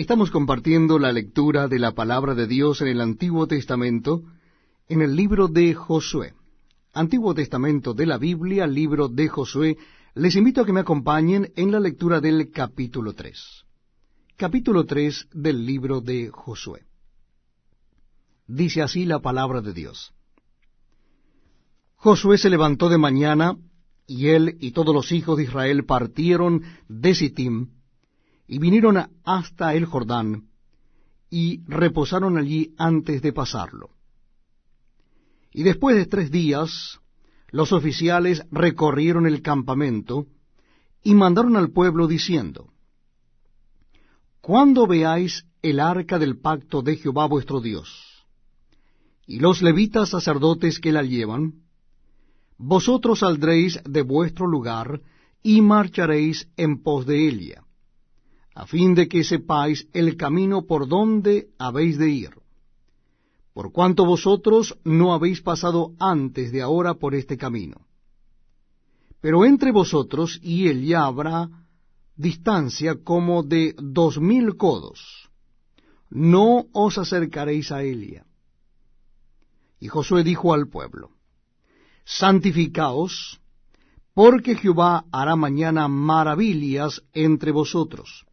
Estamos compartiendo la lectura de la palabra de Dios en el Antiguo Testamento, en el libro de Josué. Antiguo Testamento de la Biblia, libro de Josué. Les invito a que me acompañen en la lectura del capítulo 3. Capítulo 3 del libro de Josué. Dice así la palabra de Dios. Josué se levantó de mañana, y él y todos los hijos de Israel partieron de Sittim, y vinieron hasta el Jordán, y reposaron allí antes de pasarlo. Y después de tres días, los oficiales recorrieron el campamento, y mandaron al pueblo diciendo, Cuando veáis el arca del pacto de Jehová vuestro Dios, y los levitas sacerdotes que la llevan, vosotros saldréis de vuestro lugar, y marcharéis en pos de ella a fin de que sepáis el camino por donde habéis de ir, por cuanto vosotros no habéis pasado antes de ahora por este camino. Pero entre vosotros y él ya habrá distancia como de dos mil codos. No os acercaréis a Elia. Y Josué dijo al pueblo, Santificaos, porque Jehová hará mañana maravillas entre vosotros.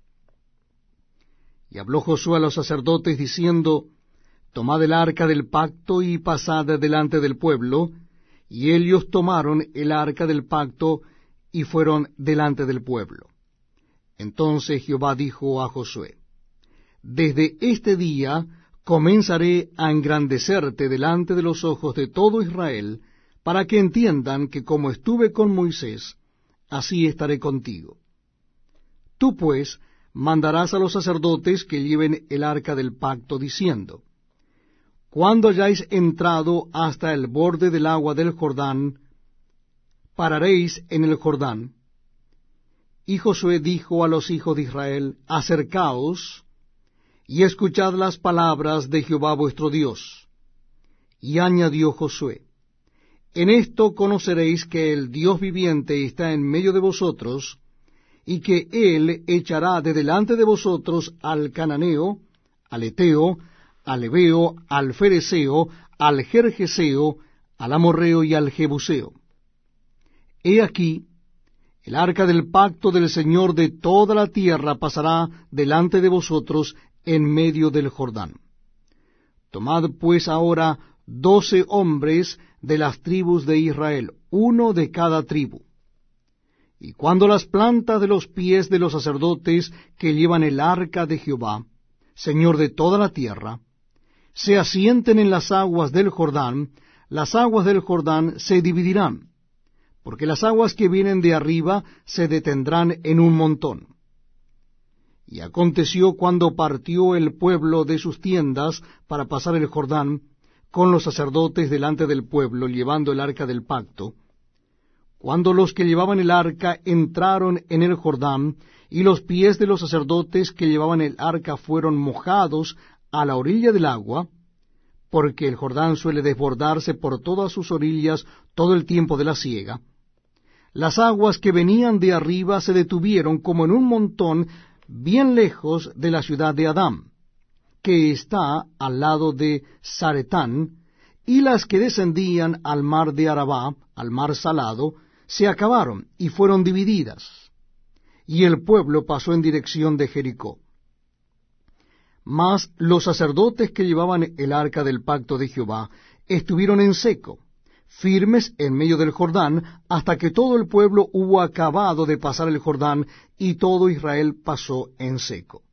Y habló Josué a los sacerdotes diciendo, Tomad el arca del pacto y pasad delante del pueblo. Y ellos tomaron el arca del pacto y fueron delante del pueblo. Entonces Jehová dijo a Josué, Desde este día comenzaré a engrandecerte delante de los ojos de todo Israel, para que entiendan que como estuve con Moisés, así estaré contigo. Tú pues mandarás a los sacerdotes que lleven el arca del pacto, diciendo, Cuando hayáis entrado hasta el borde del agua del Jordán, pararéis en el Jordán. Y Josué dijo a los hijos de Israel, Acercaos, y escuchad las palabras de Jehová vuestro Dios. Y añadió Josué, En esto conoceréis que el Dios viviente está en medio de vosotros, y que él echará de delante de vosotros al cananeo, al eteo, al ebeo, al fereceo, al jerjeseo, al amorreo y al jebuseo. He aquí, el arca del pacto del Señor de toda la tierra pasará delante de vosotros en medio del Jordán. Tomad pues ahora doce hombres de las tribus de Israel, uno de cada tribu y cuando las plantas de los pies de los sacerdotes que llevan el arca de Jehová, Señor de toda la tierra, se asienten en las aguas del Jordán, las aguas del Jordán se dividirán, porque las aguas que vienen de arriba se detendrán en un montón. Y aconteció cuando partió el pueblo de sus tiendas para pasar el Jordán, con los sacerdotes delante del pueblo, llevando el arca del pacto, cuando los que llevaban el arca entraron en el Jordán, y los pies de los sacerdotes que llevaban el arca fueron mojados a la orilla del agua, porque el Jordán suele desbordarse por todas sus orillas todo el tiempo de la siega, las aguas que venían de arriba se detuvieron como en un montón bien lejos de la ciudad de Adán, que está al lado de Zaretán, y las que descendían al mar de Arabá, al mar salado, se acabaron y fueron divididas, y el pueblo pasó en dirección de Jericó. Mas los sacerdotes que llevaban el arca del pacto de Jehová estuvieron en seco, firmes en medio del Jordán, hasta que todo el pueblo hubo acabado de pasar el Jordán, y todo Israel pasó en seco.